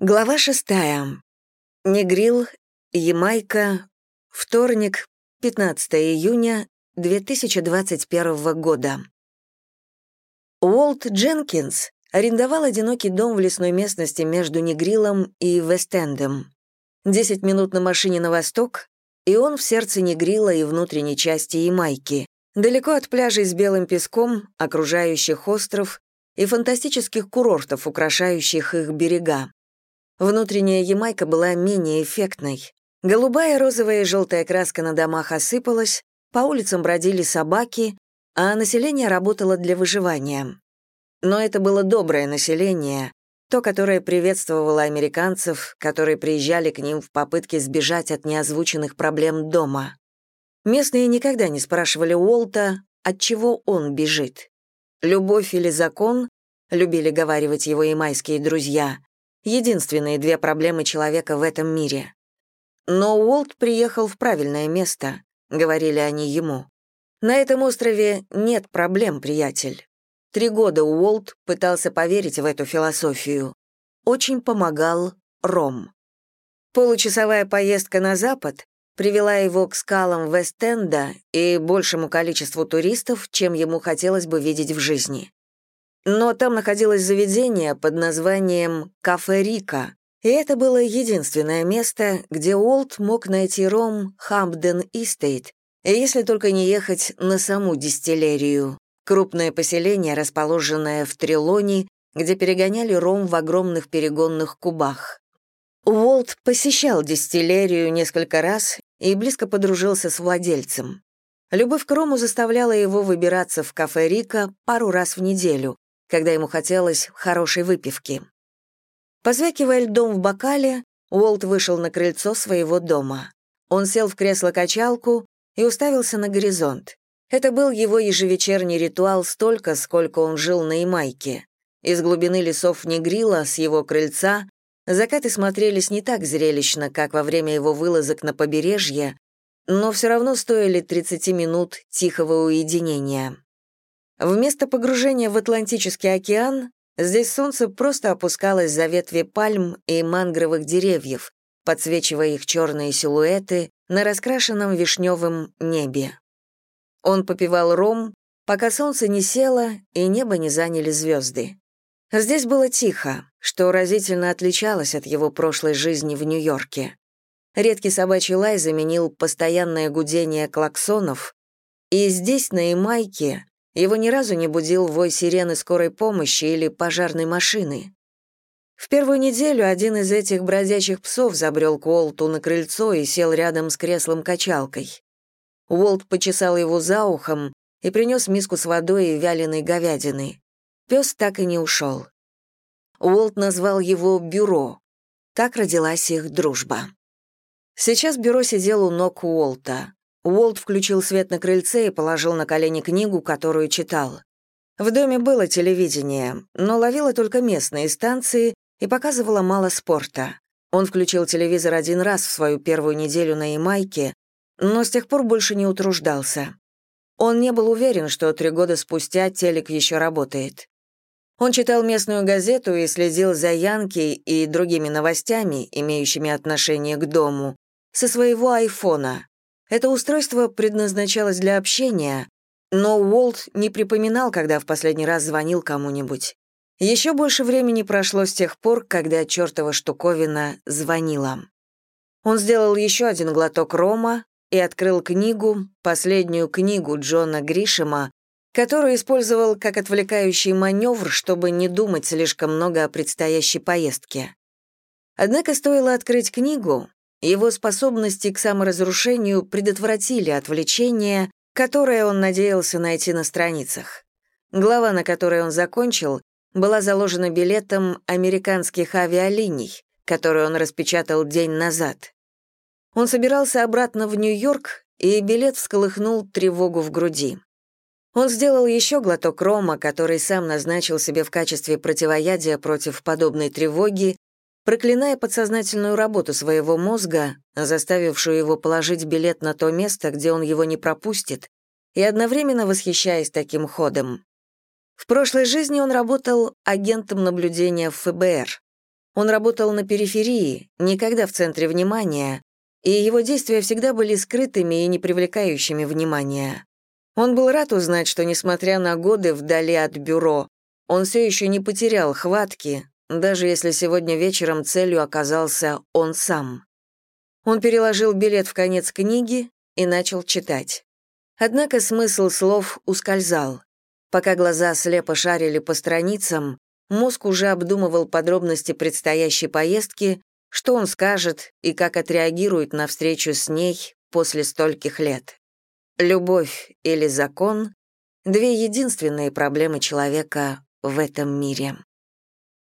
Глава шестая. Негрил, Ямайка, вторник, 15 июня 2021 года. Уолт Дженкинс арендовал одинокий дом в лесной местности между Негрилом и Вестендом. Десять минут на машине на восток, и он в сердце Негрила и внутренней части Ямайки, далеко от пляжей с белым песком, окружающих остров, и фантастических курортов, украшающих их берега. Внутренняя Ямайка была менее эффектной. Голубая, розовая и желтая краска на домах осыпалась, по улицам бродили собаки, а население работало для выживания. Но это было доброе население, то, которое приветствовало американцев, которые приезжали к ним в попытке сбежать от неозвученных проблем дома. Местные никогда не спрашивали Уолта, от чего он бежит. Любовь или закон, любили говаривать его ямайские друзья, единственные две проблемы человека в этом мире. Но Уолт приехал в правильное место, говорили они ему. На этом острове нет проблем, приятель. Три года Уолт пытался поверить в эту философию. Очень помогал Ром. Получасовая поездка на запад привела его к скалам Вест-Энда и большему количеству туристов, чем ему хотелось бы видеть в жизни. Но там находилось заведение под названием «Кафе Рика», и это было единственное место, где Уолт мог найти ром Хампден Истейт, если только не ехать на саму дистиллерию, крупное поселение, расположенное в Трилоне, где перегоняли ром в огромных перегонных кубах. Уолт посещал дистиллерию несколько раз и близко подружился с владельцем. Любовь к рому заставляла его выбираться в кафе Рика пару раз в неделю, когда ему хотелось хорошей выпивки. Позвякивая льдом в бокале, Уолт вышел на крыльцо своего дома. Он сел в кресло-качалку и уставился на горизонт. Это был его ежевечерний ритуал столько, сколько он жил на Ямайке. Из глубины лесов Негрила, с его крыльца, закаты смотрелись не так зрелищно, как во время его вылазок на побережье, но все равно стоили 30 минут тихого уединения. Вместо погружения в Атлантический океан здесь солнце просто опускалось за ветви пальм и мангровых деревьев, подсвечивая их черные силуэты на раскрашенном вишневом небе. Он попивал ром, пока солнце не село и небо не заняли звезды. Здесь было тихо, что разительно отличалось от его прошлой жизни в Нью-Йорке. Редкий собачий лай заменил постоянное гудение клаксонов, и здесь, на Ямайке, его ни разу не будил вой сирены скорой помощи или пожарной машины. В первую неделю один из этих бродячих псов забрел к Уолту на крыльцо и сел рядом с креслом-качалкой. Уолт почесал его за ухом и принес миску с водой и вяленой говядины. Пес так и не ушел. Уолт назвал его «Бюро». Так родилась их дружба. Сейчас Бюро сидел у ног Уолта. Уолт включил свет на крыльце и положил на колени книгу, которую читал. В доме было телевидение, но ловило только местные станции и показывало мало спорта. Он включил телевизор один раз в свою первую неделю на Ямайке, но с тех пор больше не утруждался. Он не был уверен, что три года спустя телек еще работает. Он читал местную газету и следил за Янки и другими новостями, имеющими отношение к дому, со своего айфона. Это устройство предназначалось для общения, но Уолт не припоминал, когда в последний раз звонил кому-нибудь. Еще больше времени прошло с тех пор, когда чертова штуковина звонила. Он сделал еще один глоток рома и открыл книгу, последнюю книгу Джона Гришема, которую использовал как отвлекающий маневр, чтобы не думать слишком много о предстоящей поездке. Однако стоило открыть книгу, его способности к саморазрушению предотвратили отвлечение, которое он надеялся найти на страницах. Глава, на которой он закончил, была заложена билетом американских авиалиний, который он распечатал день назад. Он собирался обратно в Нью-Йорк, и билет всколыхнул тревогу в груди. Он сделал еще глоток рома, который сам назначил себе в качестве противоядия против подобной тревоги, проклиная подсознательную работу своего мозга, заставившую его положить билет на то место, где он его не пропустит, и одновременно восхищаясь таким ходом. В прошлой жизни он работал агентом наблюдения в ФБР. Он работал на периферии, никогда в центре внимания, и его действия всегда были скрытыми и не привлекающими внимания. Он был рад узнать, что, несмотря на годы вдали от бюро, он все еще не потерял хватки, даже если сегодня вечером целью оказался он сам. Он переложил билет в конец книги и начал читать. Однако смысл слов ускользал. Пока глаза слепо шарили по страницам, мозг уже обдумывал подробности предстоящей поездки, что он скажет и как отреагирует на встречу с ней после стольких лет. Любовь или закон — две единственные проблемы человека в этом мире.